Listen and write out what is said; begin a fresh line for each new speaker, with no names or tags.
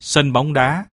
sân bóng đá.